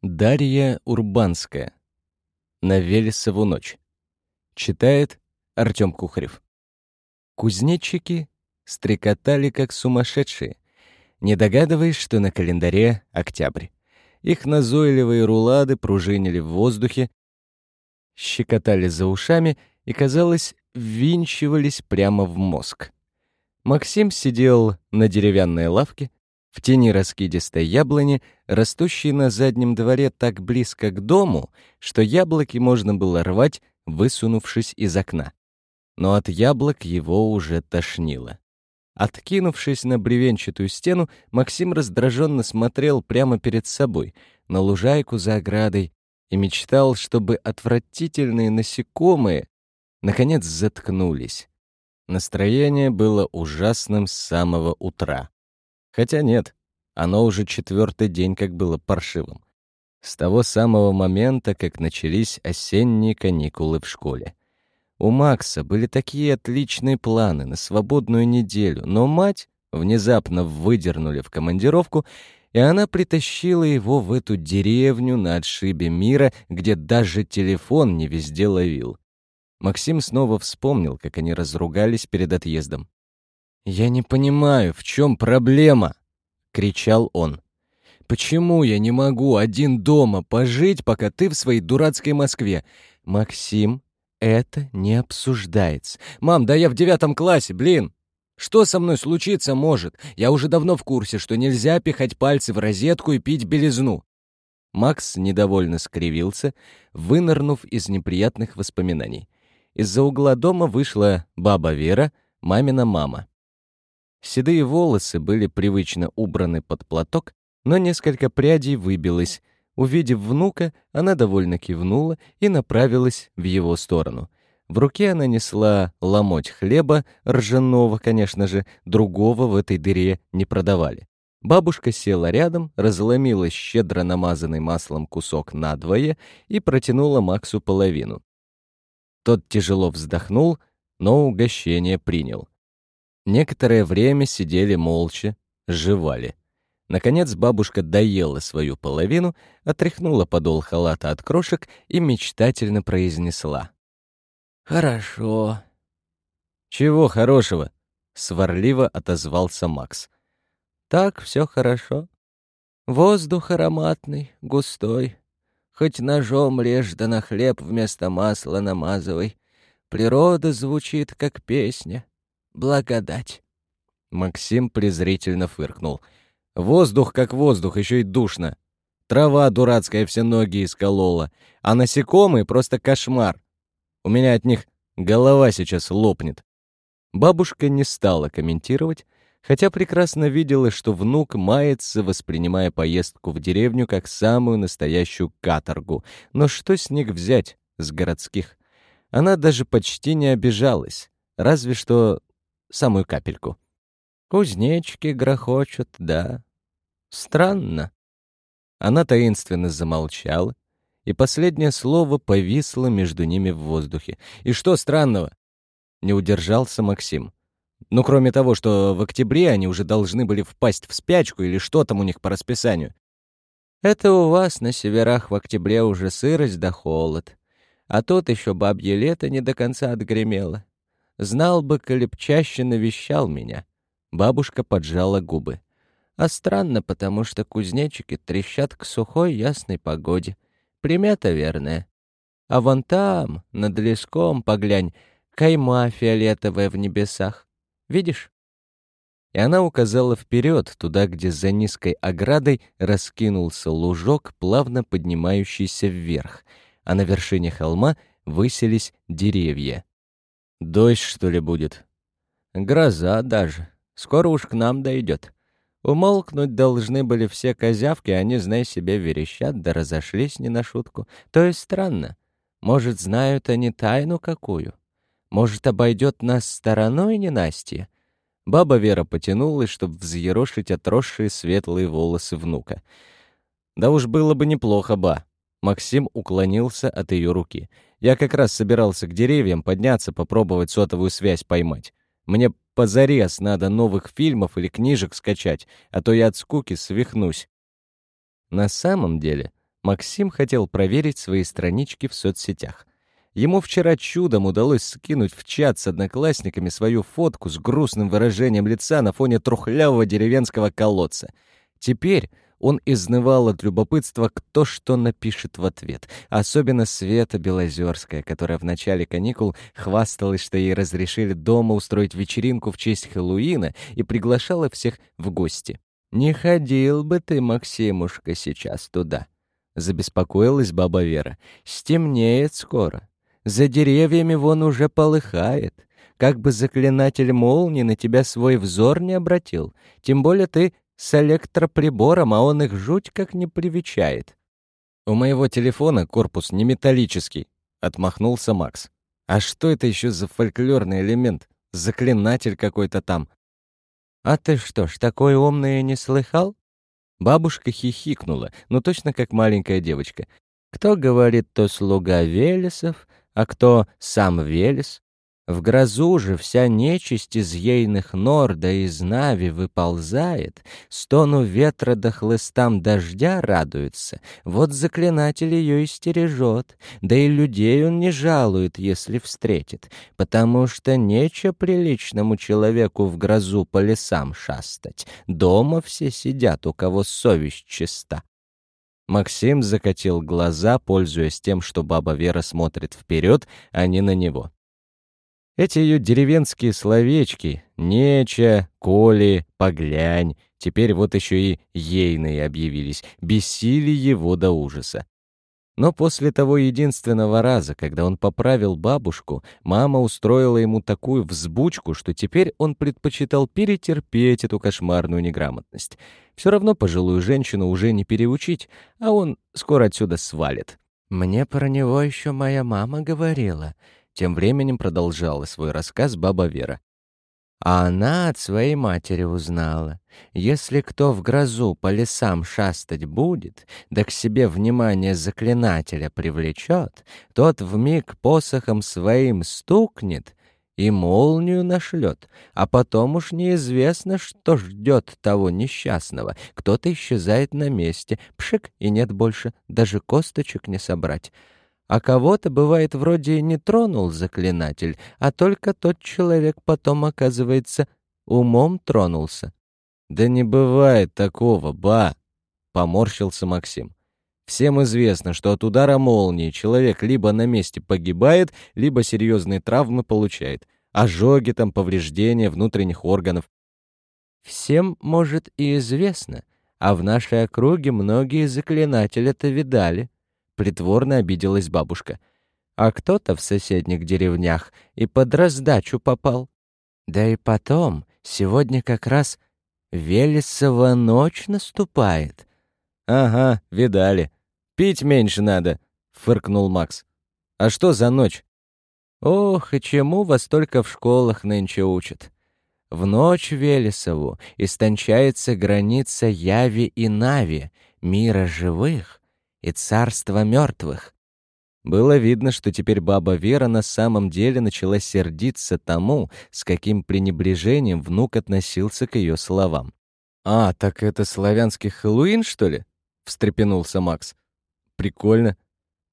Дарья Урбанская. На Велесову ночь. Читает Артём Кухарев. Кузнечики стрекотали как сумасшедшие, не догадываясь, что на календаре октябрь. Их назойливые рулады пружинили в воздухе, щекотали за ушами и, казалось, ввинчивались прямо в мозг. Максим сидел на деревянной лавке, в тени раскидистой яблони, растущей на заднем дворе так близко к дому, что яблоки можно было рвать, высунувшись из окна. Но от яблок его уже тошнило. Откинувшись на бревенчатую стену, Максим раздраженно смотрел прямо перед собой, на лужайку за оградой, и мечтал, чтобы отвратительные насекомые наконец заткнулись. Настроение было ужасным с самого утра. Хотя нет, оно уже четвертый день как было паршивым. С того самого момента, как начались осенние каникулы в школе. У Макса были такие отличные планы на свободную неделю, но мать внезапно выдернули в командировку, и она притащила его в эту деревню на отшибе мира, где даже телефон не везде ловил. Максим снова вспомнил, как они разругались перед отъездом. «Я не понимаю, в чем проблема?» — кричал он. «Почему я не могу один дома пожить, пока ты в своей дурацкой Москве?» «Максим, это не обсуждается. Мам, да я в девятом классе, блин!» Что со мной случиться может? Я уже давно в курсе, что нельзя пихать пальцы в розетку и пить белизну. Макс недовольно скривился, вынырнув из неприятных воспоминаний. Из-за угла дома вышла баба Вера, мамина мама. Седые волосы были привычно убраны под платок, но несколько прядей выбилось. Увидев внука, она довольно кивнула и направилась в его сторону. В руке она несла ломоть хлеба, ржаного, конечно же, другого в этой дыре не продавали. Бабушка села рядом, разломила щедро намазанный маслом кусок надвое и протянула Максу половину. Тот тяжело вздохнул, но угощение принял. Некоторое время сидели молча, жевали. Наконец бабушка доела свою половину, отряхнула подол халата от крошек и мечтательно произнесла. «Хорошо». «Чего хорошего?» — сварливо отозвался Макс. «Так все хорошо. Воздух ароматный, густой. Хоть ножом режь да на хлеб вместо масла намазывай. Природа звучит, как песня благодать». Максим презрительно фыркнул. «Воздух как воздух, еще и душно. Трава дурацкая все ноги исколола, а насекомые просто кошмар. У меня от них голова сейчас лопнет». Бабушка не стала комментировать, хотя прекрасно видела, что внук мается, воспринимая поездку в деревню как самую настоящую каторгу. Но что с них взять, с городских? Она даже почти не обижалась, разве что самую капельку. Кузнечки грохочут, да. Странно. Она таинственно замолчала, и последнее слово повисло между ними в воздухе. И что странного? Не удержался Максим. Ну, кроме того, что в октябре они уже должны были впасть в спячку или что там у них по расписанию. Это у вас на северах в октябре уже сырость да холод. А тут еще бабье лето не до конца отгремело. Знал бы, коли чаще навещал меня. Бабушка поджала губы. А странно, потому что кузнечики трещат к сухой ясной погоде. Примета верная. А вон там, над леском, поглянь, кайма фиолетовая в небесах. Видишь? И она указала вперед, туда, где за низкой оградой раскинулся лужок, плавно поднимающийся вверх, а на вершине холма высились деревья. Дождь, что ли, будет? Гроза даже. Скоро уж к нам дойдет. Умолкнуть должны были все козявки, они, знай себе, верещат, да разошлись не на шутку. То есть странно. Может, знают они тайну какую? Может, обойдет нас стороной ненастье? Баба Вера потянулась, чтобы взъерошить отросшие светлые волосы внука. Да уж было бы неплохо, ба. Максим уклонился от ее руки. Я как раз собирался к деревьям подняться, попробовать сотовую связь поймать. Мне позарез надо новых фильмов или книжек скачать, а то я от скуки свихнусь. На самом деле, Максим хотел проверить свои странички в соцсетях. Ему вчера чудом удалось скинуть в чат с одноклассниками свою фотку с грустным выражением лица на фоне трухлявого деревенского колодца. Теперь он изнывал от любопытства, кто что напишет в ответ. Особенно Света Белозерская, которая в начале каникул хвасталась, что ей разрешили дома устроить вечеринку в честь Хэллоуина и приглашала всех в гости. «Не ходил бы ты, Максимушка, сейчас туда», — забеспокоилась баба Вера. «Стемнеет скоро. За деревьями вон уже полыхает. Как бы заклинатель молнии на тебя свой взор не обратил. Тем более ты с электроприбором, а он их жуть как не привечает. «У моего телефона корпус не металлический», — отмахнулся Макс. «А что это еще за фольклорный элемент? Заклинатель какой-то там». «А ты что ж, такой умный не слыхал?» Бабушка хихикнула, ну точно как маленькая девочка. «Кто говорит, то слуга Велесов, а кто сам Велес? В грозу же вся нечисть из ейных нор да из нави выползает, стону ветра да хлыстам дождя радуется, вот заклинатель ее и стережет, да и людей он не жалует, если встретит, потому что нече приличному человеку в грозу по лесам шастать, дома все сидят, у кого совесть чиста. Максим закатил глаза, пользуясь тем, что баба Вера смотрит вперед, а не на него. Эти ее деревенские словечки «неча», «коли», «поглянь», теперь вот еще и ейные объявились, бесили его до ужаса. Но после того единственного раза, когда он поправил бабушку, мама устроила ему такую взбучку, что теперь он предпочитал перетерпеть эту кошмарную неграмотность. Все равно пожилую женщину уже не переучить, а он скоро отсюда свалит. «Мне про него еще моя мама говорила», тем временем продолжала свой рассказ баба Вера. А она от своей матери узнала. Если кто в грозу по лесам шастать будет, да к себе внимание заклинателя привлечет, тот вмиг посохом своим стукнет и молнию нашлет, а потом уж неизвестно, что ждет того несчастного. Кто-то исчезает на месте, пшик, и нет больше, даже косточек не собрать. А кого-то, бывает, вроде не тронул заклинатель, а только тот человек потом, оказывается, умом тронулся. «Да не бывает такого, ба!» — поморщился Максим. «Всем известно, что от удара молнии человек либо на месте погибает, либо серьезные травмы получает. Ожоги там, повреждения внутренних органов. Всем, может, и известно, а в нашей округе многие заклинатели это видали. Притворно обиделась бабушка. А кто-то в соседних деревнях и под раздачу попал. Да и потом, сегодня как раз Велесова ночь наступает. Ага, видали. Пить меньше надо, фыркнул Макс. А что за ночь? Ох, и чему вас только в школах нынче учат. В ночь Велесову истончается граница Яви и Нави, мира живых, и царство мертвых. Было видно, что теперь баба Вера на самом деле начала сердиться тому, с каким пренебрежением внук относился к ее словам. «А, так это славянский Хэллоуин, что ли?» — встрепенулся Макс. «Прикольно.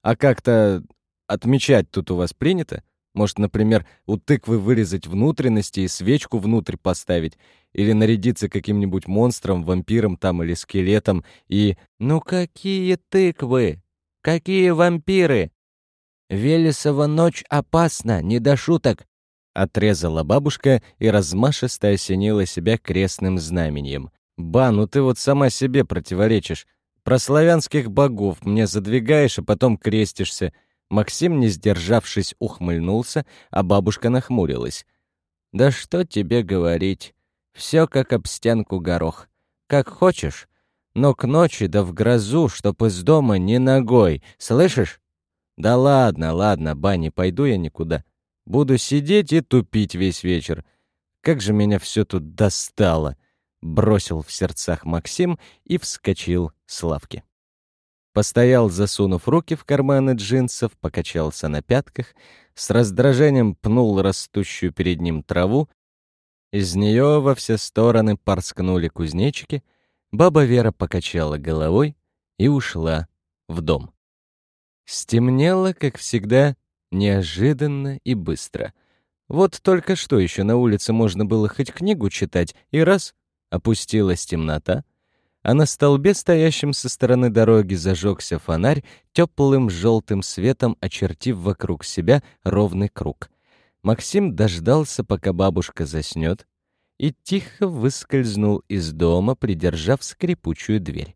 А как-то отмечать тут у вас принято? Может, например, у тыквы вырезать внутренности и свечку внутрь поставить? Или нарядиться каким-нибудь монстром, вампиром там или скелетом и... Ну какие тыквы? Какие вампиры? Велесова ночь опасна, не до шуток. Отрезала бабушка и размашисто осенила себя крестным знаменем. «Ба, ну ты вот сама себе противоречишь. Про славянских богов мне задвигаешь, а потом крестишься. Максим, не сдержавшись, ухмыльнулся, а бабушка нахмурилась. «Да что тебе говорить? Все как об стенку горох. Как хочешь, но к ночи да в грозу, чтоб из дома ни ногой, слышишь? Да ладно, ладно, бани, пойду я никуда. Буду сидеть и тупить весь вечер. Как же меня все тут достало!» Бросил в сердцах Максим и вскочил с лавки. Постоял, засунув руки в карманы джинсов, покачался на пятках, с раздражением пнул растущую перед ним траву. Из нее во все стороны порскнули кузнечики, баба Вера покачала головой и ушла в дом. Стемнело, как всегда, неожиданно и быстро. Вот только что еще на улице можно было хоть книгу читать, и раз — опустилась темнота, а на столбе, стоящем со стороны дороги, зажегся фонарь, теплым желтым светом очертив вокруг себя ровный круг. Максим дождался, пока бабушка заснет, и тихо выскользнул из дома, придержав скрипучую дверь.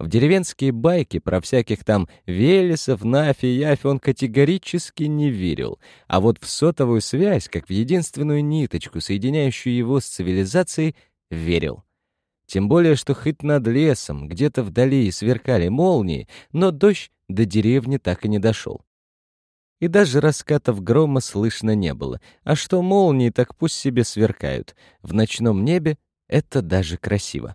В деревенские байки про всяких там Велесов, Нафи, Яфи он категорически не верил, а вот в сотовую связь, как в единственную ниточку, соединяющую его с цивилизацией, верил. Тем более, что хоть над лесом, где-то вдали сверкали молнии, но дождь до деревни так и не дошел. И даже раскатов грома слышно не было. А что молнии, так пусть себе сверкают. В ночном небе это даже красиво.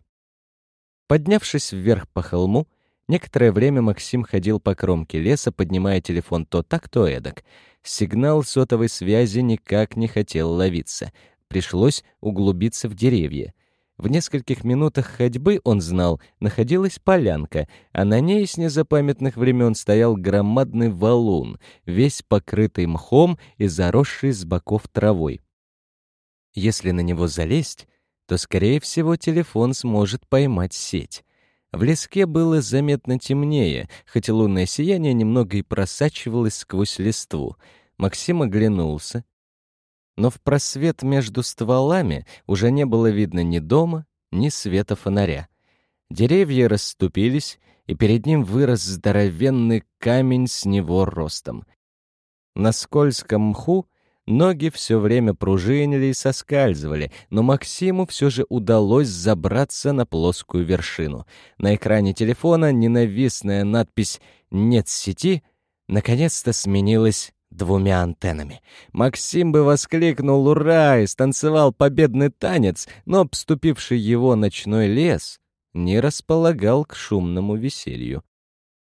Поднявшись вверх по холму, некоторое время Максим ходил по кромке леса, поднимая телефон то так, то эдак. Сигнал сотовой связи никак не хотел ловиться. Пришлось углубиться в деревья. В нескольких минутах ходьбы, он знал, находилась полянка, а на ней с незапамятных времен стоял громадный валун, весь покрытый мхом и заросший с боков травой. Если на него залезть, то, скорее всего, телефон сможет поймать сеть. В леске было заметно темнее, хотя лунное сияние немного и просачивалось сквозь листву. Максим оглянулся. Но в просвет между стволами уже не было видно ни дома, ни света фонаря. Деревья расступились, и перед ним вырос здоровенный камень с него ростом. На скользком мху Ноги все время пружинили и соскальзывали, но Максиму все же удалось забраться на плоскую вершину. На экране телефона ненавистная надпись «Нет сети» наконец-то сменилась двумя антеннами. Максим бы воскликнул «Ура!» и станцевал победный танец, но обступивший его ночной лес не располагал к шумному веселью.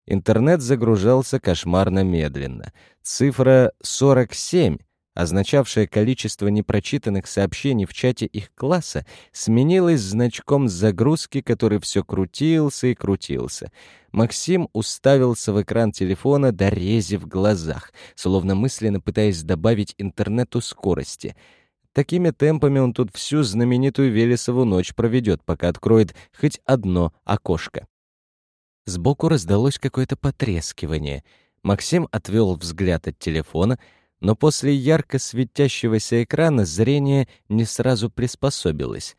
Интернет загружался кошмарно медленно. Цифра 47 означавшее количество непрочитанных сообщений в чате их класса, сменилось значком загрузки, который все крутился и крутился. Максим уставился в экран телефона до рези в глазах, словно мысленно пытаясь добавить интернету скорости. Такими темпами он тут всю знаменитую Велесову ночь проведет, пока откроет хоть одно окошко. Сбоку раздалось какое-то потрескивание. Максим отвел взгляд от телефона — но после ярко светящегося экрана зрение не сразу приспособилось.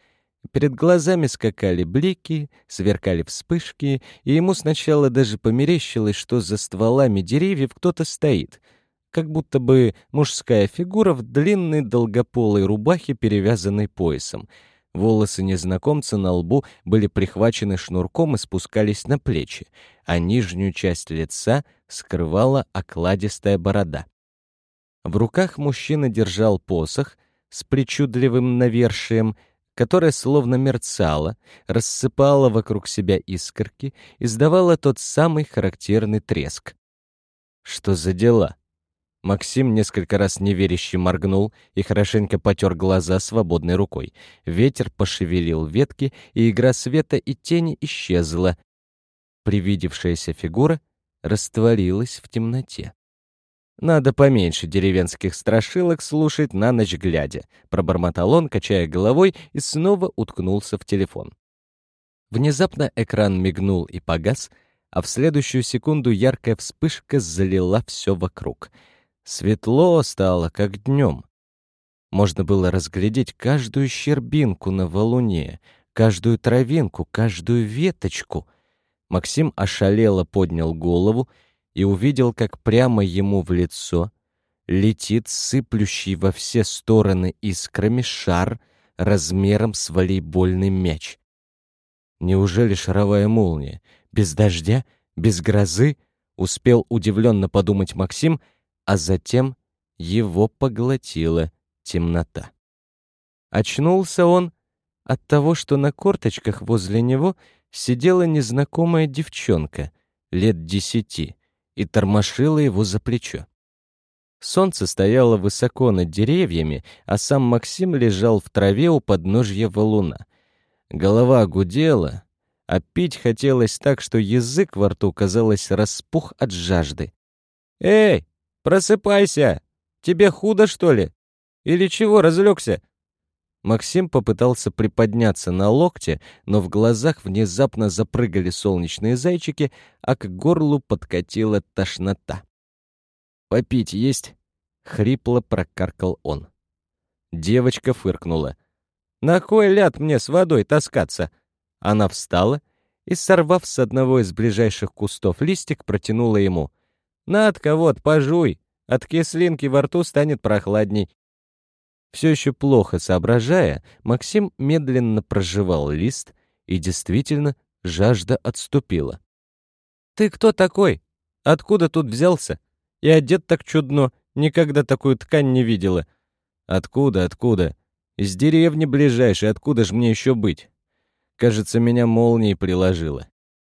Перед глазами скакали блики, сверкали вспышки, и ему сначала даже померещилось, что за стволами деревьев кто-то стоит, как будто бы мужская фигура в длинной долгополой рубахе, перевязанной поясом. Волосы незнакомца на лбу были прихвачены шнурком и спускались на плечи, а нижнюю часть лица скрывала окладистая борода. В руках мужчина держал посох с причудливым навершием, которое словно мерцало, рассыпало вокруг себя искорки, издавало тот самый характерный треск. Что за дела? Максим несколько раз неверяще моргнул и хорошенько потер глаза свободной рукой. Ветер пошевелил ветки, и игра света и тени исчезла. Привидевшаяся фигура растворилась в темноте. Надо поменьше деревенских страшилок слушать на ночь глядя. Пробормотал он, качая головой, и снова уткнулся в телефон. Внезапно экран мигнул и погас, а в следующую секунду яркая вспышка залила все вокруг. Светло стало, как днем. Можно было разглядеть каждую щербинку на валуне, каждую травинку, каждую веточку. Максим ошалело поднял голову и увидел, как прямо ему в лицо летит сыплющий во все стороны искрами шар размером с волейбольный мяч. Неужели шаровая молния? Без дождя? Без грозы? Успел удивленно подумать Максим, а затем его поглотила темнота. Очнулся он от того, что на корточках возле него сидела незнакомая девчонка лет десяти и тормошила его за плечо. Солнце стояло высоко над деревьями, а сам Максим лежал в траве у подножья валуна. Голова гудела, а пить хотелось так, что язык во рту, казалось, распух от жажды. «Эй, просыпайся! Тебе худо, что ли? Или чего разлегся?» Максим попытался приподняться на локте, но в глазах внезапно запрыгали солнечные зайчики, а к горлу подкатила тошнота. «Попить есть?» — хрипло прокаркал он. Девочка фыркнула. «На кой ляд мне с водой таскаться?» Она встала и, сорвав с одного из ближайших кустов листик, протянула ему. «Надка, вот, пожуй, от кислинки во рту станет прохладней». Все еще плохо соображая, Максим медленно прожевал лист, и действительно жажда отступила. «Ты кто такой? Откуда тут взялся? И одет так чудно, никогда такую ткань не видела». «Откуда, откуда? Из деревни ближайшей, откуда ж мне еще быть?» Кажется, меня молнией приложило.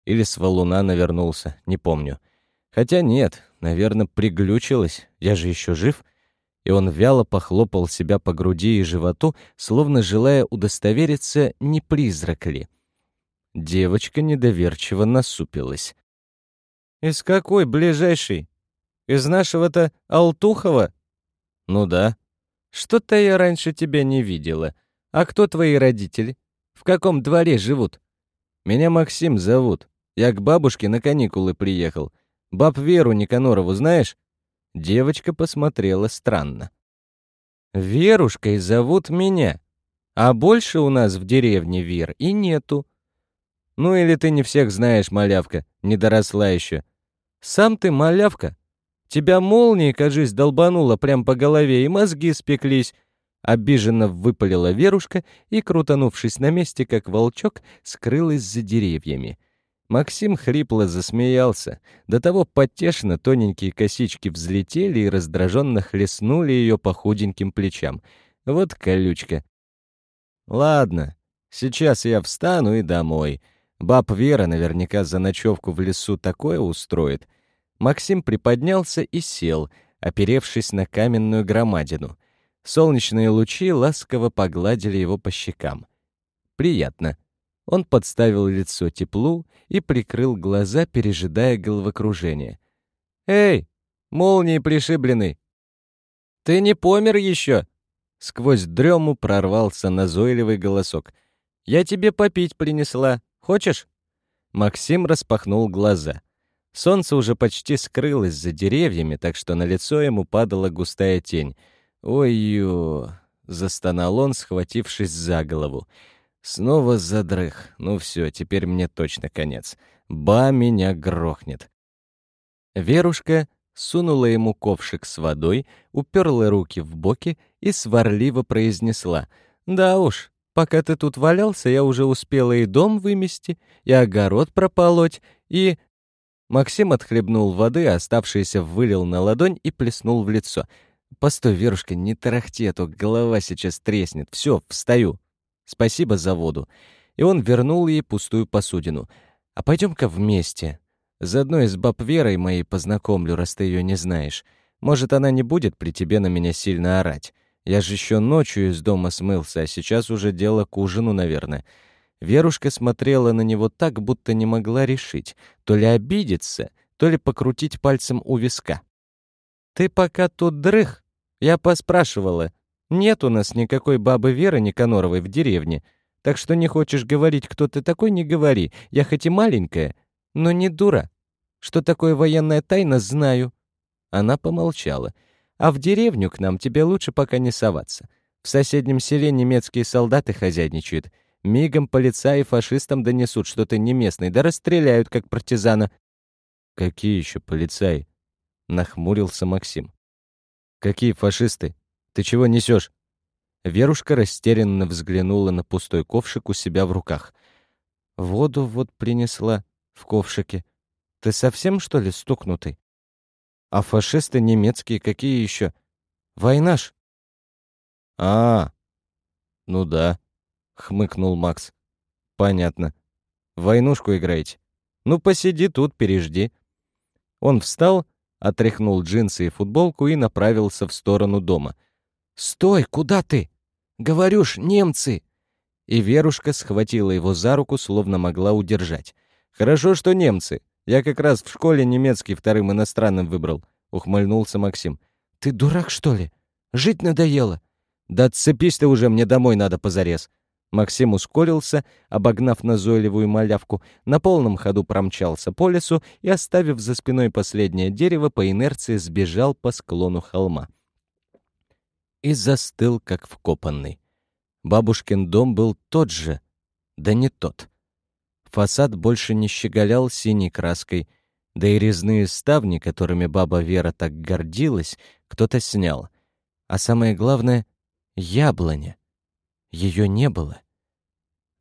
Или с валуна навернулся, не помню. Хотя нет, наверное, приглючилось, я же еще жив — и он вяло похлопал себя по груди и животу, словно желая удостовериться, не призрак ли. Девочка недоверчиво насупилась. «Из какой ближайший? Из нашего-то Алтухова?» «Ну да. Что-то я раньше тебя не видела. А кто твои родители? В каком дворе живут?» «Меня Максим зовут. Я к бабушке на каникулы приехал. Баб Веру Никанорову знаешь?» Девочка посмотрела странно. «Верушкой зовут меня, а больше у нас в деревне Вер и нету». «Ну или ты не всех знаешь, малявка, не доросла еще. Сам ты малявка. Тебя молнией, кажись, долбанула прям по голове, и мозги спеклись». Обиженно выпалила Верушка и, крутанувшись на месте, как волчок, скрылась за деревьями. Максим хрипло засмеялся. До того потешно тоненькие косички взлетели и раздраженно хлестнули ее по худеньким плечам. Вот колючка. «Ладно, сейчас я встану и домой. Баб Вера наверняка за ночевку в лесу такое устроит». Максим приподнялся и сел, оперевшись на каменную громадину. Солнечные лучи ласково погладили его по щекам. «Приятно». Он подставил лицо теплу и прикрыл глаза, пережидая головокружение. «Эй, молнии пришибленный! Ты не помер еще?» Сквозь дрему прорвался назойливый голосок. «Я тебе попить принесла. Хочешь?» Максим распахнул глаза. Солнце уже почти скрылось за деревьями, так что на лицо ему падала густая тень. «Ой-ё!» — застонал он, схватившись за голову. Снова задрых. Ну все, теперь мне точно конец. Ба меня грохнет. Верушка сунула ему ковшик с водой, уперла руки в боки и сварливо произнесла. «Да уж, пока ты тут валялся, я уже успела и дом вымести, и огород прополоть, и...» Максим отхлебнул воды, оставшийся вылил на ладонь и плеснул в лицо. «Постой, Верушка, не тарахти, а то голова сейчас треснет. Все, встаю». Спасибо за воду. И он вернул ей пустую посудину. А пойдем-ка вместе. Заодно и с баб Верой моей познакомлю, раз ты ее не знаешь. Может, она не будет при тебе на меня сильно орать. Я же еще ночью из дома смылся, а сейчас уже дело к ужину, наверное. Верушка смотрела на него так, будто не могла решить, то ли обидеться, то ли покрутить пальцем у виска. «Ты пока тут дрых?» Я поспрашивала. Нет у нас никакой бабы Веры Никаноровой в деревне. Так что не хочешь говорить, кто ты такой, не говори. Я хоть и маленькая, но не дура. Что такое военная тайна, знаю». Она помолчала. «А в деревню к нам тебе лучше пока не соваться. В соседнем селе немецкие солдаты хозяйничают. Мигом полицаи фашистам донесут, что ты не местный, да расстреляют, как партизана». «Какие еще полицаи?» — нахмурился Максим. «Какие фашисты? Ты чего несешь? Верушка растерянно взглянула на пустой ковшик у себя в руках. «Воду вот принесла в ковшике. Ты совсем, что ли, стукнутый? А фашисты немецкие какие еще? Война ж!» «А, ну да», — хмыкнул Макс. «Понятно. Войнушку играете. Ну, посиди тут, пережди». Он встал, отряхнул джинсы и футболку и направился в сторону дома — «Стой! Куда ты? Говорю ж, немцы!» и Верушка схватила его за руку, словно могла удержать. «Хорошо, что немцы. Я как раз в школе немецкий вторым иностранным выбрал», — ухмыльнулся Максим. «Ты дурак, что ли? Жить надоело?» «Да отцепись ты уже, мне домой надо позарез». Максим ускорился, обогнав назойливую малявку, на полном ходу промчался по лесу и, оставив за спиной последнее дерево, по инерции сбежал по склону холма. И застыл, как вкопанный. Бабушкин дом был тот же, да не тот. Фасад больше не щеголял синей краской, да и резные ставни, которыми баба Вера так гордилась, кто-то снял. А самое главное — яблоня. Ее не было.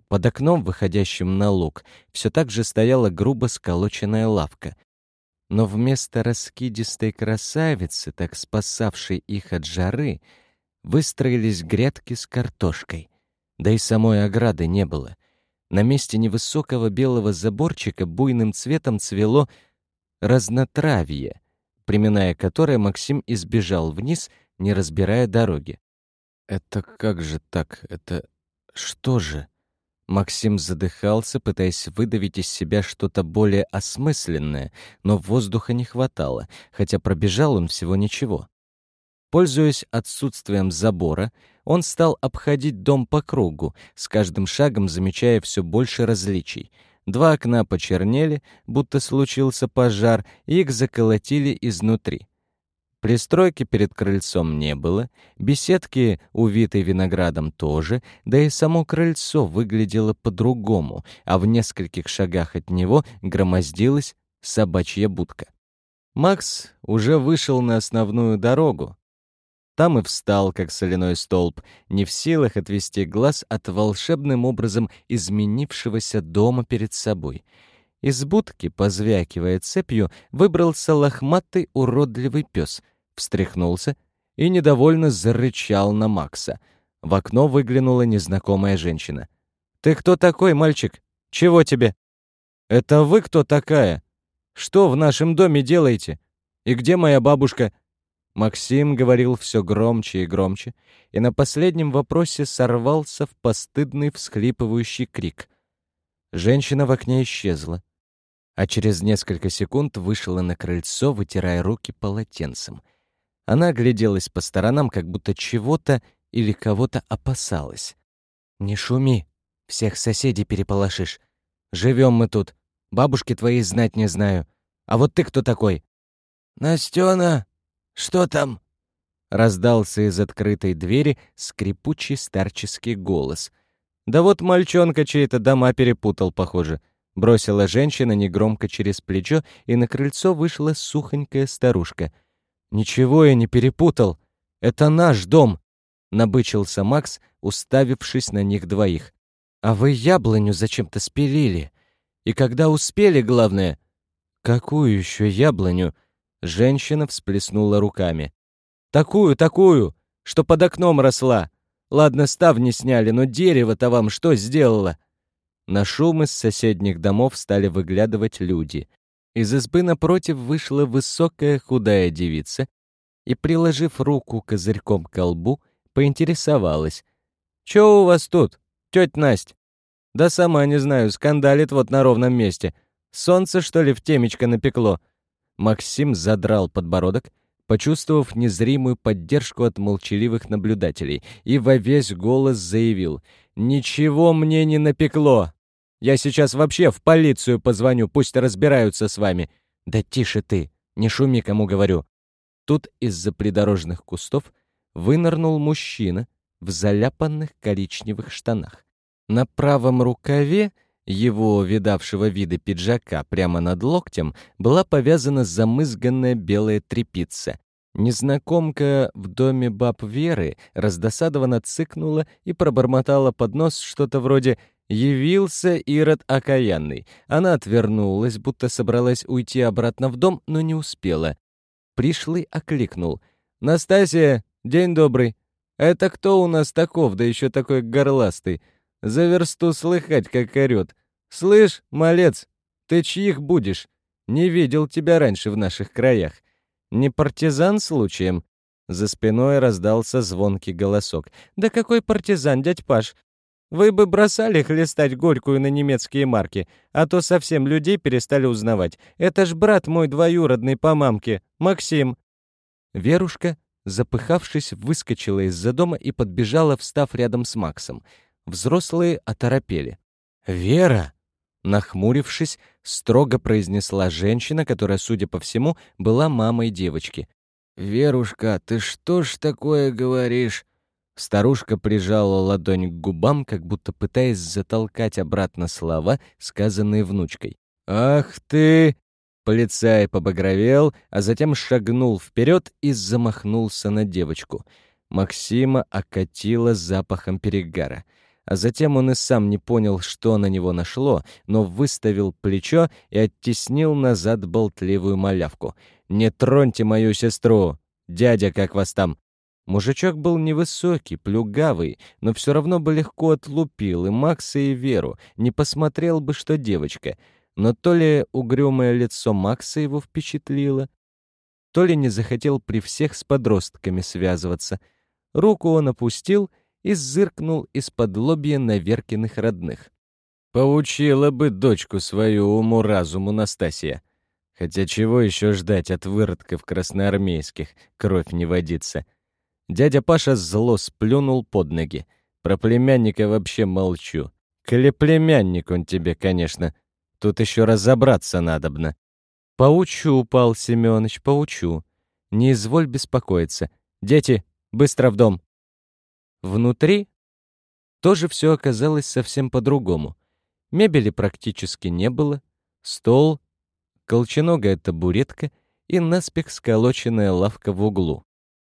Под окном, выходящим на луг, все так же стояла грубо сколоченная лавка. Но вместо раскидистой красавицы, так спасавшей их от жары, выстроились грядки с картошкой. Да и самой ограды не было. На месте невысокого белого заборчика буйным цветом цвело разнотравье, приминая которое Максим избежал вниз, не разбирая дороги. «Это как же так? Это что же?» Максим задыхался, пытаясь выдавить из себя что-то более осмысленное, но воздуха не хватало, хотя пробежал он всего ничего. Пользуясь отсутствием забора, он стал обходить дом по кругу, с каждым шагом замечая все больше различий. Два окна почернели, будто случился пожар, и их заколотили изнутри. Пристройки перед крыльцом не было, беседки, увитой виноградом, тоже, да и само крыльцо выглядело по-другому, а в нескольких шагах от него громоздилась собачья будка. Макс уже вышел на основную дорогу, там и встал, как соляной столб, не в силах отвести глаз от волшебным образом изменившегося дома перед собой. Из будки, позвякивая цепью, выбрался лохматый уродливый пес, встряхнулся и недовольно зарычал на Макса. В окно выглянула незнакомая женщина. «Ты кто такой, мальчик? Чего тебе?» «Это вы кто такая? Что в нашем доме делаете? И где моя бабушка?» Максим говорил все громче и громче, и на последнем вопросе сорвался в постыдный всхлипывающий крик. Женщина в окне исчезла, а через несколько секунд вышла на крыльцо, вытирая руки полотенцем. Она огляделась по сторонам, как будто чего-то или кого-то опасалась. «Не шуми, всех соседей переполошишь. Живем мы тут, бабушки твоей знать не знаю. А вот ты кто такой?» «Настена!» «Что там?» — раздался из открытой двери скрипучий старческий голос. «Да вот мальчонка чей-то дома перепутал, похоже», — бросила женщина негромко через плечо, и на крыльцо вышла сухонькая старушка. «Ничего я не перепутал. Это наш дом», — набычился Макс, уставившись на них двоих. «А вы яблоню зачем-то спилили. И когда успели, главное...» «Какую еще яблоню?» Женщина всплеснула руками. «Такую, такую, что под окном росла. Ладно, ставни сняли, но дерево-то вам что сделало?» На шум из соседних домов стали выглядывать люди. Из избы напротив вышла высокая худая девица и, приложив руку козырьком к колбу, поинтересовалась. «Чё у вас тут, тётя Настя?» «Да сама не знаю, скандалит вот на ровном месте. Солнце, что ли, в темечко напекло?» Максим задрал подбородок, почувствовав незримую поддержку от молчаливых наблюдателей, и во весь голос заявил «Ничего мне не напекло! Я сейчас вообще в полицию позвоню, пусть разбираются с вами!» «Да тише ты, не шуми, кому говорю!» Тут из-за придорожных кустов вынырнул мужчина в заляпанных коричневых штанах. На правом рукаве его видавшего вида пиджака прямо над локтем была повязана замызганная белая тряпица. Незнакомка в доме баб Веры раздосадованно цыкнула и пробормотала под нос что-то вроде «Явился Ирод окаянный». Она отвернулась, будто собралась уйти обратно в дом, но не успела. Пришлый окликнул. «Настасья, день добрый. Это кто у нас таков, да еще такой горластый?» За версту слыхать, как орёт. «Слышь, малец, ты чьих будешь? Не видел тебя раньше в наших краях. Не партизан случаем?» За спиной раздался звонкий голосок. «Да какой партизан, дядь Паш? Вы бы бросали хлестать горькую на немецкие марки, а то совсем людей перестали узнавать. Это ж брат мой двоюродный по мамке, Максим». Верушка, запыхавшись, выскочила из-за дома и подбежала, встав рядом с Максом. Взрослые оторопели. «Вера!» Нахмурившись, строго произнесла женщина, которая, судя по всему, была мамой девочки. «Верушка, ты что ж такое говоришь?» Старушка прижала ладонь к губам, как будто пытаясь затолкать обратно слова, сказанные внучкой. «Ах ты!» Полицай побагровел, а затем шагнул вперед и замахнулся на девочку. Максима окатила запахом перегара. А затем он и сам не понял, что на него нашло, но выставил плечо и оттеснил назад болтливую малявку. «Не троньте мою сестру! Дядя, как вас там?» Мужичок был невысокий, плюгавый, но все равно бы легко отлупил и Макса, и Веру, не посмотрел бы, что девочка. Но то ли угрюмое лицо Макса его впечатлило, то ли не захотел при всех с подростками связываться. Руку он опустил и зыркнул из-под лобья на Веркиных родных. Поучила бы дочку свою уму-разуму Настасья. Хотя чего еще ждать от выродков красноармейских, кровь не водится. Дядя Паша зло сплюнул под ноги. Про племянника вообще молчу. Коли племянник он тебе, конечно. Тут еще разобраться надобно. Поучу, Пал Семенович, поучу. Не изволь беспокоиться. Дети, быстро в дом. Внутри тоже все оказалось совсем по-другому. Мебели практически не было. Стол, колченогая табуретка и наспех сколоченная лавка в углу.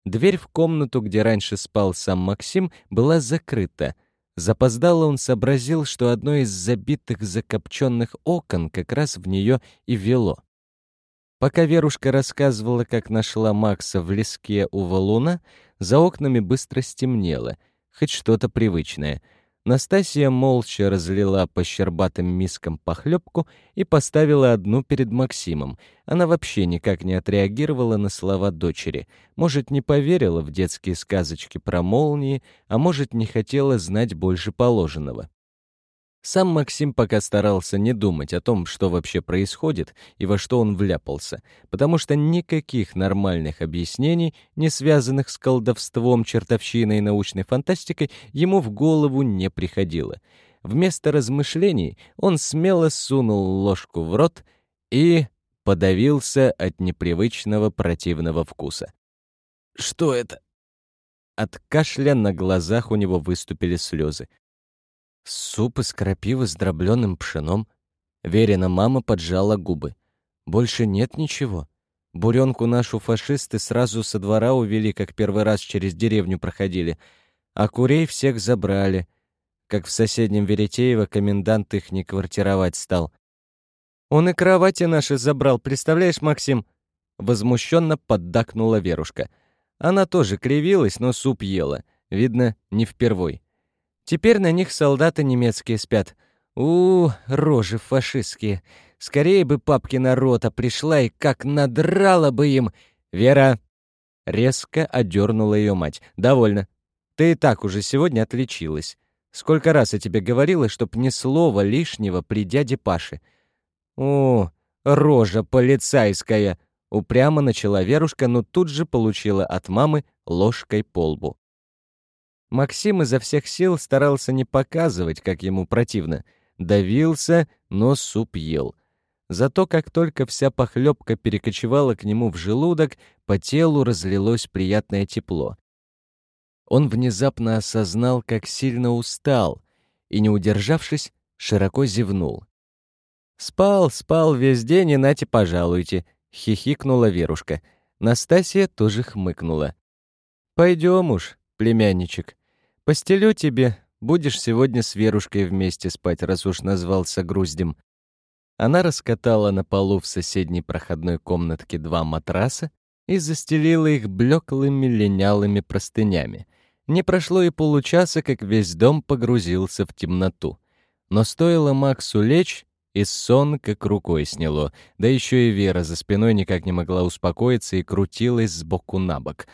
Дверь в комнату, где раньше спал сам Максим, была закрыта. Запоздало он сообразил, что одно из забитых закопченных окон как раз в нее и вело. Пока Верушка рассказывала, как нашла Макса в леске у валуна, за окнами быстро стемнело, хоть что-то привычное — Настасья молча разлила по щербатым мискам похлебку и поставила одну перед Максимом. Она вообще никак не отреагировала на слова дочери. Может, не поверила в детские сказочки про молнии, а может, не хотела знать больше положенного. Сам Максим пока старался не думать о том, что вообще происходит и во что он вляпался, потому что никаких нормальных объяснений, не связанных с колдовством, чертовщиной и научной фантастикой, ему в голову не приходило. Вместо размышлений он смело сунул ложку в рот и подавился от непривычного противного вкуса. «Что это?» От кашля на глазах у него выступили слезы. Суп из крапивы с дробленым пшеном. Верина мама поджала губы. Больше нет ничего. Буренку нашу фашисты сразу со двора увели, как первый раз через деревню проходили. А курей всех забрали. Как в соседнем Веретеево комендант их не квартировать стал. Он и кровати наши забрал, представляешь, Максим? Возмущенно поддакнула Верушка. Она тоже кривилась, но суп ела. Видно, не впервой. Теперь на них солдаты немецкие спят. У, рожи фашистские. Скорее бы папкина рота пришла и как надрала бы им. Вера резко одернула ее мать. Довольно. Ты и так уже сегодня отличилась. Сколько раз я тебе говорила, чтоб ни слова лишнего при дяде Паше. О, рожа полицейская! Упрямо начала Верушка, но тут же получила от мамы ложкой по лбу. Максим изо всех сил старался не показывать, как ему противно. Давился, но суп ел. Зато как только вся похлебка перекочевала к нему в желудок, по телу разлилось приятное тепло. Он внезапно осознал, как сильно устал, и, не удержавшись, широко зевнул. «Спал, спал весь день, и нате, пожалуйте», — хихикнула Верушка. Настасья тоже хмыкнула. «Пойдем уж, племянничек. Постелю тебе, будешь сегодня с Верушкой вместе спать, раз уж назвался груздем». Она раскатала на полу в соседней проходной комнатке два матраса и застелила их блеклыми линялыми простынями. Не прошло и получаса, как весь дом погрузился в темноту. Но стоило Максу лечь, и сон как рукой сняло, да еще и Вера за спиной никак не могла успокоиться и крутилась сбоку на бок.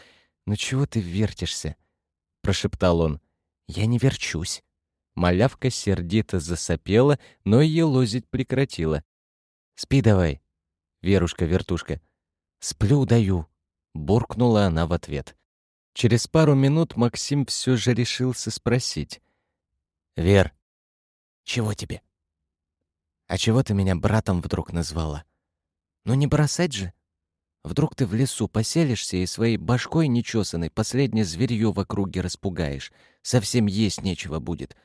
«Ну чего ты вертишься?» — прошептал он. «Я не верчусь». Малявка сердито засопела, но елозить прекратила. «Спи давай, Верушка-вертушка». «Сплю даю», — буркнула она в ответ. Через пару минут Максим все же решился спросить. «Вер, чего тебе? А чего ты меня братом вдруг назвала? Ну не бросать же. Вдруг ты в лесу поселишься и своей башкой нечесанной последнее зверье в округе распугаешь. Совсем есть нечего будет.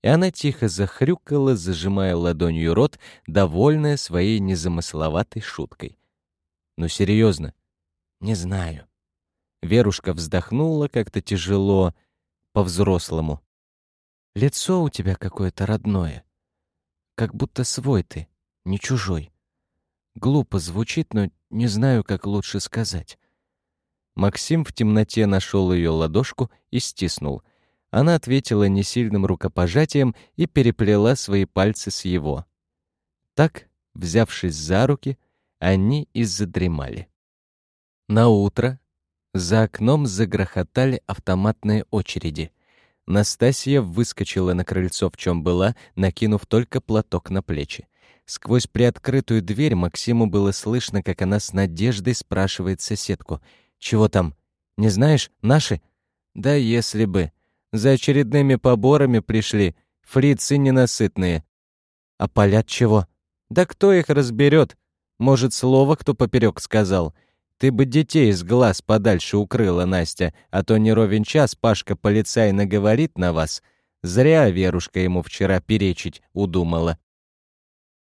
И она тихо захрюкала, зажимая ладонью рот, довольная своей незамысловатой шуткой. «Ну, серьезно?» «Не знаю». Верушка вздохнула как-то тяжело, по-взрослому. «Лицо у тебя какое-то родное. Как будто свой ты, не чужой. Глупо звучит, но не знаю, как лучше сказать. Максим в темноте нашел ее ладошку и стиснул. Она ответила несильным рукопожатием и переплела свои пальцы с его. Так, взявшись за руки, они и задремали. На утро за окном загрохотали автоматные очереди. Настасья выскочила на крыльцо, в чем была, накинув только платок на плечи. Сквозь приоткрытую дверь Максиму было слышно, как она с надеждой спрашивает соседку. «Чего там? Не знаешь? Наши?» «Да если бы. За очередными поборами пришли. Фрицы ненасытные». «А полят чего?» «Да кто их разберет? Может, слово кто поперек сказал?» Ты бы детей с глаз подальше укрыла, Настя, а то не ровен час Пашка полицай наговорит на вас. Зря Верушка ему вчера перечить удумала.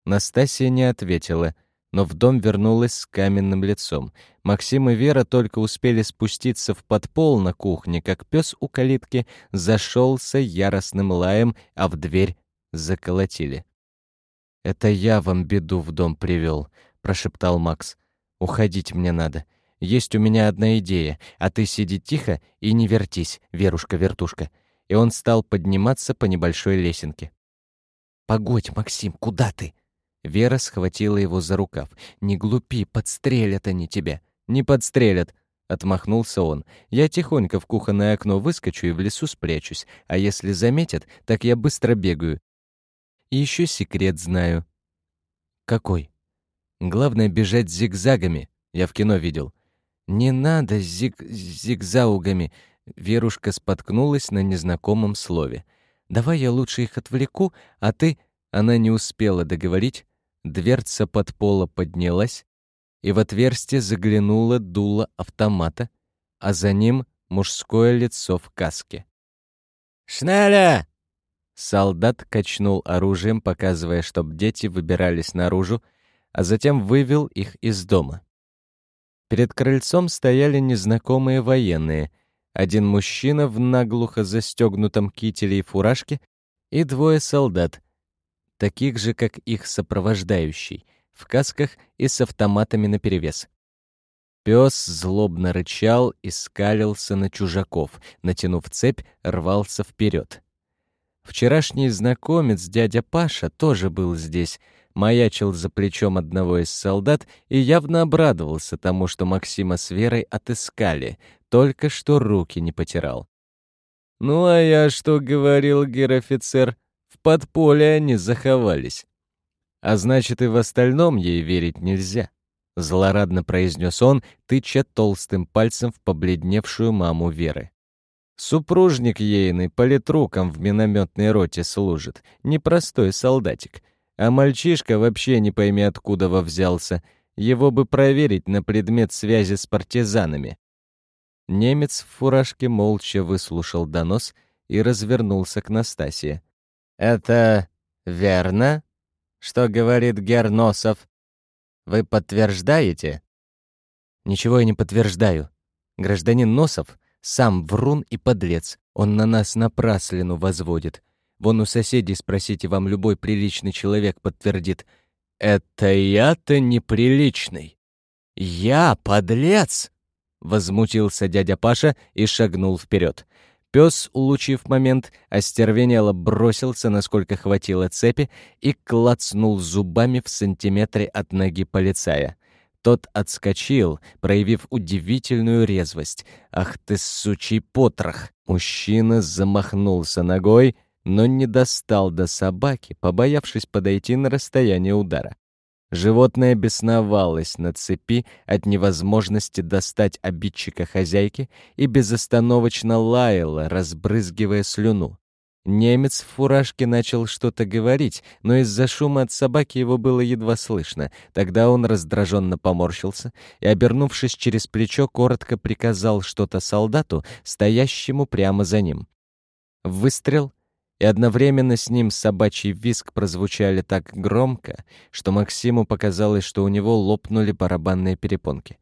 Настасья не ответила, но в дом вернулась с каменным лицом. Максим и Вера только успели спуститься в подпол на кухне, как пес у калитки зашелся яростным лаем, а в дверь заколотили. «Это я вам беду в дом привел», — прошептал Макс. «Уходить мне надо. Есть у меня одна идея, а ты сиди тихо и не вертись, Верушка-вертушка». И он стал подниматься по небольшой лесенке. «Погодь, Максим, куда ты?» Вера схватила его за рукав. «Не глупи, подстрелят они тебя». «Не подстрелят», — отмахнулся он. «Я тихонько в кухонное окно выскочу и в лесу спрячусь, а если заметят, так я быстро бегаю. И еще секрет знаю». «Какой?» «Главное бежать зигзагами, я в кино видел». «Не надо зиг... зигзаугами», — Верушка споткнулась на незнакомом слове. «Давай я лучше их отвлеку, а ты...» Она не успела договорить, Дверца под пола поднялась, и в отверстие заглянуло дуло автомата, а за ним мужское лицо в каске. «Шналя!» Солдат качнул оружием, показывая, чтоб дети выбирались наружу, а затем вывел их из дома. Перед крыльцом стояли незнакомые военные, один мужчина в наглухо застегнутом кителе и фуражке и двое солдат, таких же, как их сопровождающий, в касках и с автоматами наперевес. Пес злобно рычал и скалился на чужаков, натянув цепь, рвался вперед. Вчерашний знакомец, дядя Паша, тоже был здесь, маячил за плечом одного из солдат и явно обрадовался тому, что Максима с Верой отыскали, только что руки не потирал. «Ну а я что говорил, гер-офицер?» Подполье они заховались. А значит, и в остальном ей верить нельзя. Злорадно произнес он, тыча толстым пальцем в побледневшую маму Веры. Супружник ейный политруком в минометной роте служит, непростой солдатик. А мальчишка вообще не пойми откуда во взялся. Его бы проверить на предмет связи с партизанами. Немец в фуражке молча выслушал донос и развернулся к Настасье. «Это верно, что говорит Герносов? Вы подтверждаете?» «Ничего я не подтверждаю. Гражданин Носов сам врун и подлец. Он на нас напраслину возводит. Вон у соседей спросите, вам любой приличный человек подтвердит. Это я-то неприличный. Я подлец!» Возмутился дядя Паша и шагнул вперед. Пес, улучив момент, остервенело бросился, насколько хватило цепи, и клацнул зубами в сантиметре от ноги полицая. Тот отскочил, проявив удивительную резвость. «Ах ты, сучий потрох!» Мужчина замахнулся ногой, но не достал до собаки, побоявшись подойти на расстояние удара. Животное бесновалось на цепи от невозможности достать обидчика хозяйки и безостановочно лаяло, разбрызгивая слюну. Немец в фуражке начал что-то говорить, но из-за шума от собаки его было едва слышно. Тогда он раздраженно поморщился и, обернувшись через плечо, коротко приказал что-то солдату, стоящему прямо за ним. Выстрел, и одновременно с ним собачий визг прозвучали так громко, что Максиму показалось, что у него лопнули барабанные перепонки.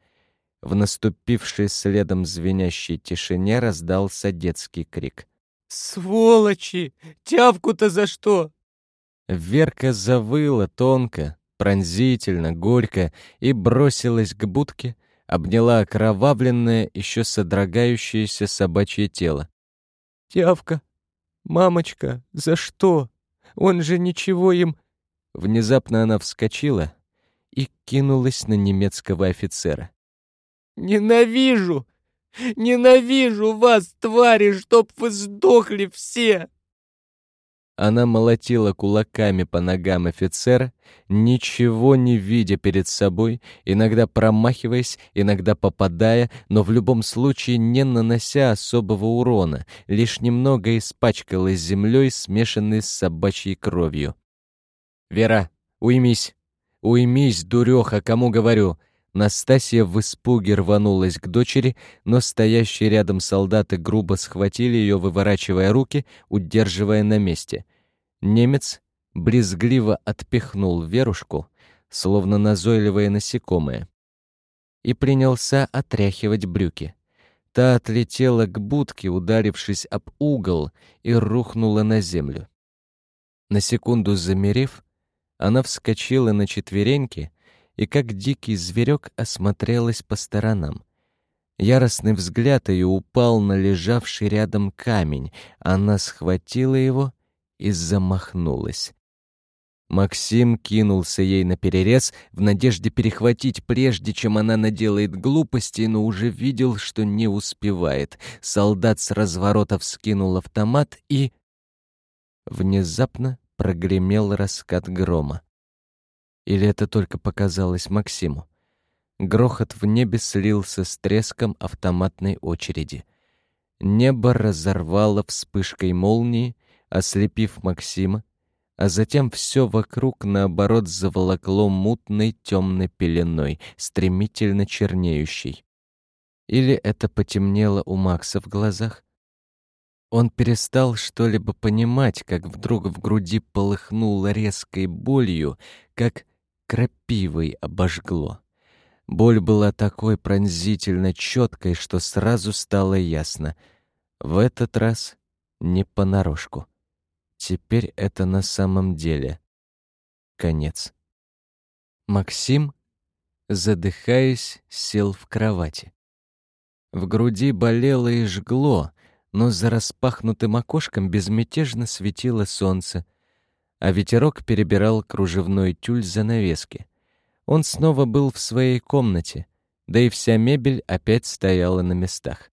В наступившей следом звенящей тишине раздался детский крик. «Сволочи! Тявку-то за что?» Верка завыла тонко, пронзительно, горько и бросилась к будке, обняла окровавленное, еще содрогающееся собачье тело. «Тявка, «Мамочка, за что? Он же ничего им...» Внезапно она вскочила и кинулась на немецкого офицера. «Ненавижу! Ненавижу вас, твари, чтоб вы сдохли все!» Она молотила кулаками по ногам офицера, ничего не видя перед собой, иногда промахиваясь, иногда попадая, но в любом случае не нанося особого урона, лишь немного испачкалась землей, смешанной с собачьей кровью. «Вера, уймись! Уймись, дуреха, кому говорю!» Настасья в испуге рванулась к дочери, но стоящие рядом солдаты грубо схватили ее, выворачивая руки, удерживая на месте. Немец брезгливо отпихнул Верушку, словно назойливое насекомое, и принялся отряхивать брюки. Та отлетела к будке, ударившись об угол, и рухнула на землю. На секунду замерев, она вскочила на четвереньки и, как дикий зверек, осмотрелась по сторонам. Яростный взгляд ее упал на лежавший рядом камень. Она схватила его и замахнулась. Максим кинулся ей на перерез в надежде перехватить, прежде чем она наделает глупости, но уже видел, что не успевает. Солдат с разворота вскинул автомат и... Внезапно прогремел раскат грома. Или это только показалось Максиму? Грохот в небе слился с треском автоматной очереди. Небо разорвало вспышкой молнии, ослепив Максима, а затем все вокруг, наоборот, заволокло мутной темной пеленой, стремительно чернеющей. Или это потемнело у Макса в глазах? Он перестал что-либо понимать, как вдруг в груди полыхнуло резкой болью, как крапивой обожгло. Боль была такой пронзительно четкой, что сразу стало ясно. В этот раз не понарошку. Теперь это на самом деле конец. Максим, задыхаясь, сел в кровати. В груди болело и жгло, но за распахнутым окошком безмятежно светило солнце — а ветерок перебирал кружевной тюль занавески. Он снова был в своей комнате, да и вся мебель опять стояла на местах.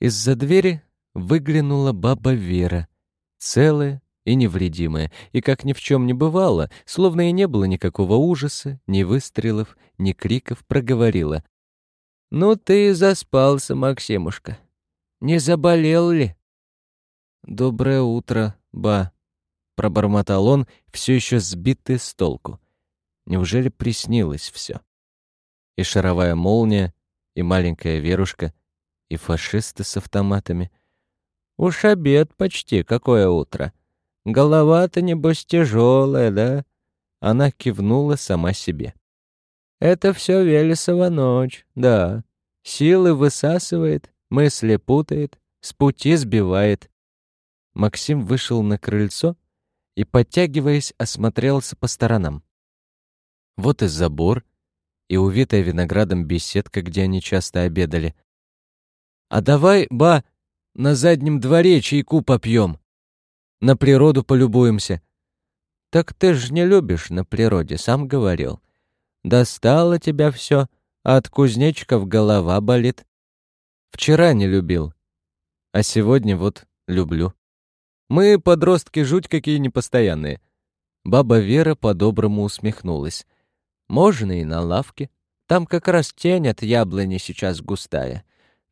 Из-за двери выглянула баба Вера, целая и невредимая, и как ни в чем не бывало, словно и не было никакого ужаса, ни выстрелов, ни криков, проговорила. «Ну ты заспался, Максимушка. Не заболел ли?» «Доброе утро, ба», пробормотал он, все еще сбитый с толку. Неужели приснилось все? И шаровая молния, и маленькая Верушка, и фашисты с автоматами. Уж обед почти, какое утро. Голова-то, небось, тяжелая, да? Она кивнула сама себе. Это все Велесова ночь, да. Силы высасывает, мысли путает, с пути сбивает. Максим вышел на крыльцо, и, подтягиваясь, осмотрелся по сторонам. Вот и забор, и увитая виноградом беседка, где они часто обедали. «А давай, ба, на заднем дворе чайку попьем, на природу полюбуемся». «Так ты ж не любишь на природе, сам говорил. Достало тебя все, а от кузнечиков голова болит. Вчера не любил, а сегодня вот люблю». Мы, подростки, жуть какие непостоянные». Баба Вера по-доброму усмехнулась. «Можно и на лавке. Там как раз тень от яблони сейчас густая.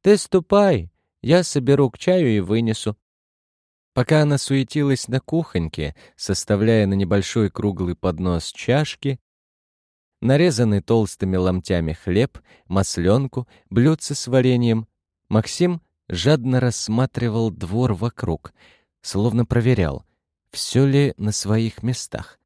Ты ступай, я соберу к чаю и вынесу». Пока она суетилась на кухоньке, составляя на небольшой круглый поднос чашки, нарезанный толстыми ломтями хлеб, масленку, блюдце с вареньем, Максим жадно рассматривал двор вокруг, словно проверял, все ли на своих местах.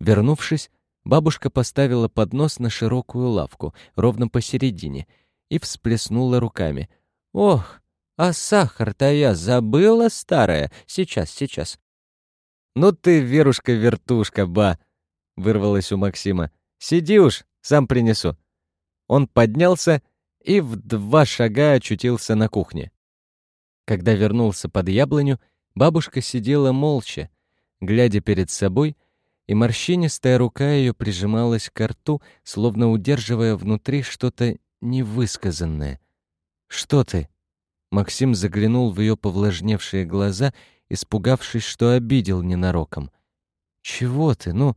Вернувшись, бабушка поставила поднос на широкую лавку, ровно посередине, и всплеснула руками. «Ох, а сахар-то я забыла, старая. Сейчас, сейчас». «Ну ты, Верушка-вертушка, ба!» — вырвалась у Максима. «Сиди уж, сам принесу». Он поднялся и в два шага очутился на кухне. Когда вернулся под яблоню, бабушка сидела молча, глядя перед собой, и морщинистая рука ее прижималась к рту, словно удерживая внутри что-то невысказанное. «Что ты?» Максим заглянул в ее повлажневшие глаза, испугавшись, что обидел ненароком. «Чего ты? Ну...»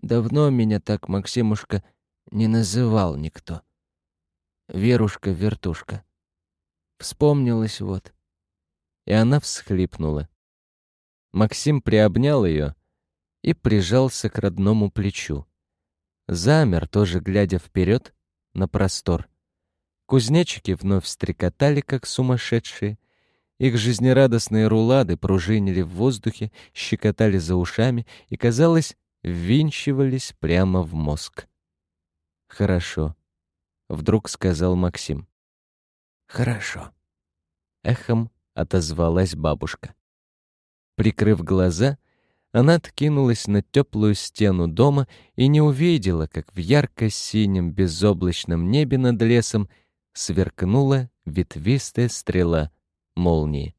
«Давно меня так, Максимушка, не называл никто», Верушка-вертушка. Вспомнилась вот. И она всхлипнула. Максим приобнял ее и прижался к родному плечу. Замер, тоже глядя вперед на простор. Кузнечики вновь стрекотали, как сумасшедшие. Их жизнерадостные рулады пружинили в воздухе, щекотали за ушами и, казалось, ввинчивались прямо в мозг. Хорошо вдруг сказал Максим. Хорошо. Эхом отозвалась бабушка. Прикрыв глаза, она откинулась на теплую стену дома и не увидела, как в ярко-синем безоблачном небе над лесом сверкнула ветвистая стрела молнии.